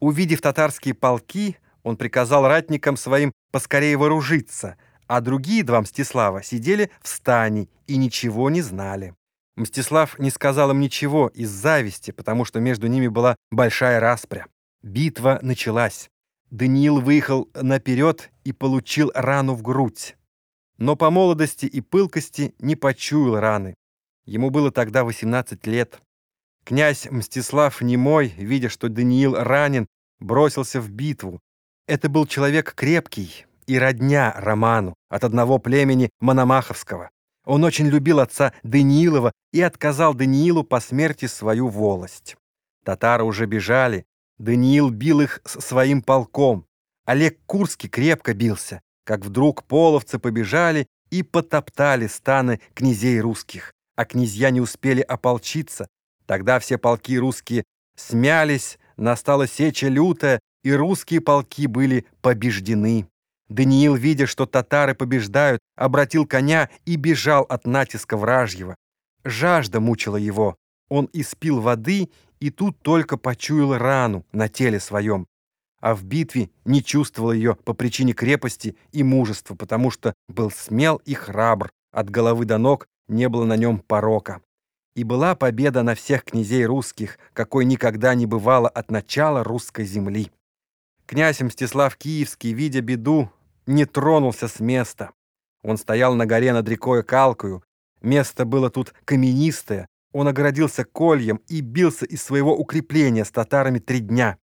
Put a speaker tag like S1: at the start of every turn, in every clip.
S1: Увидев татарские полки, он приказал ратникам своим поскорее вооружиться, а другие два Мстислава сидели в стане и ничего не знали. Мстислав не сказал им ничего из зависти, потому что между ними была большая распря. Битва началась. Даниил выехал наперед и получил рану в грудь. Но по молодости и пылкости не почуял раны. Ему было тогда 18 лет. Князь Мстислав Немой, видя, что Даниил ранен, бросился в битву. Это был человек крепкий и родня Роману от одного племени Мономаховского. Он очень любил отца Даниилова и отказал Даниилу по смерти свою волость. Татары уже бежали, Даниил бил их своим полком. Олег Курский крепко бился, как вдруг половцы побежали и потоптали станы князей русских, а князья не успели ополчиться, Тогда все полки русские смялись, настала сеча лютая, и русские полки были побеждены. Даниил, видя, что татары побеждают, обратил коня и бежал от натиска вражьего. Жажда мучила его. Он испил воды и тут только почуял рану на теле своем. А в битве не чувствовал ее по причине крепости и мужества, потому что был смел и храбр, от головы до ног не было на нем порока. И была победа на всех князей русских, какой никогда не бывало от начала русской земли. Князь Мстислав Киевский, видя беду, не тронулся с места. Он стоял на горе над рекой Калкою. Место было тут каменистое. Он огородился кольем и бился из своего укрепления с татарами три дня.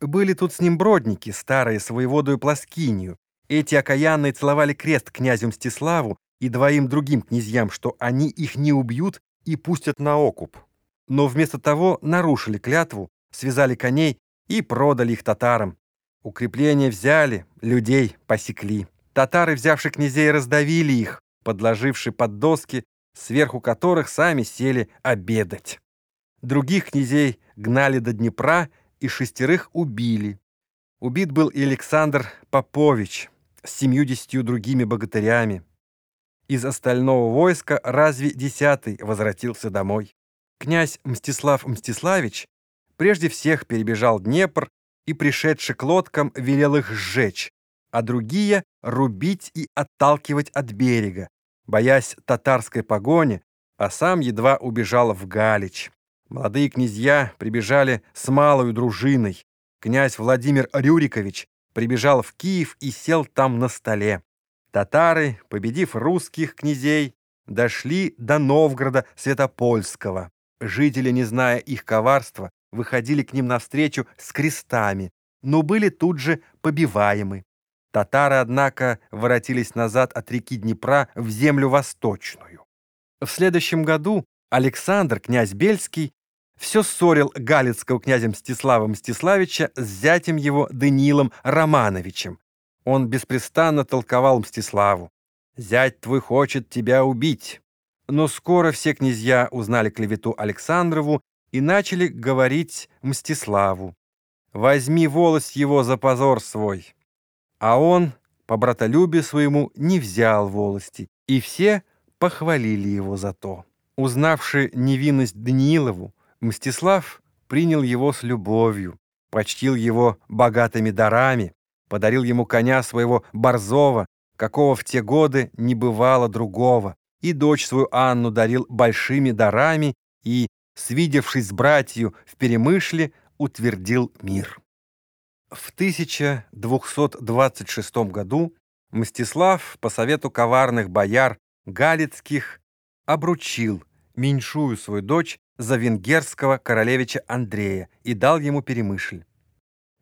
S1: Были тут с ним бродники, старые, с воеводою Пласкинью. Эти окаянные целовали крест князю Мстиславу и двоим другим князьям, что они их не убьют и пустят на окуп. Но вместо того нарушили клятву, связали коней и продали их татарам. Укрепления взяли, людей посекли. Татары, взявши князей, раздавили их, подложивши под доски, сверху которых сами сели обедать. Других князей гнали до Днепра и шестерых убили. Убит был Александр Попович с семьюдесятью другими богатырями. Из остального войска разве десятый возвратился домой. Князь Мстислав Мстиславич прежде всех перебежал Днепр и, пришедший к лодкам, велел их сжечь, а другие — рубить и отталкивать от берега, боясь татарской погони, а сам едва убежал в Галич. Молодые князья прибежали с малой дружиной. Князь Владимир Рюрикович прибежал в Киев и сел там на столе. Татары, победив русских князей, дошли до Новгорода Святопольского. Жители, не зная их коварства, выходили к ним навстречу с крестами, но были тут же побиваемы. Татары, однако, воротились назад от реки Днепра в землю восточную. В следующем году Александр, князь Бельский, все ссорил галицкого князя Мстислава Мстиславича с зятем его Даниилом Романовичем, он беспрестанно толковал Мстиславу. «Зять твой хочет тебя убить». Но скоро все князья узнали клевету Александрову и начали говорить Мстиславу. «Возьми волость его за позор свой». А он, по братолюбию своему, не взял волости, и все похвалили его за то. Узнавши невинность Даниилову, Мстислав принял его с любовью, почтил его богатыми дарами, подарил ему коня своего Борзова, какого в те годы не бывало другого, и дочь свою Анну дарил большими дарами и, свидевшись с братью в Перемышле, утвердил мир. В 1226 году Мстислав по совету коварных бояр Галицких обручил меньшую свою дочь за венгерского королевича Андрея и дал ему Перемышль.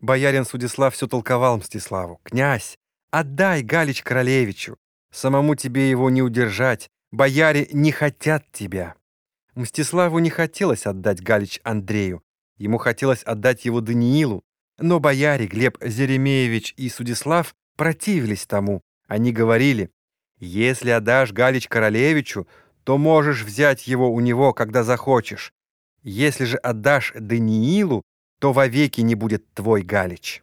S1: Боярин Судислав все толковал Мстиславу. «Князь, отдай Галич королевичу. Самому тебе его не удержать. Бояре не хотят тебя». Мстиславу не хотелось отдать Галич Андрею. Ему хотелось отдать его Даниилу. Но бояре Глеб Зеремеевич и Судислав противились тому. Они говорили, «Если отдашь Галич королевичу, то можешь взять его у него, когда захочешь. Если же отдашь Даниилу, то вовеки не будет твой Галич.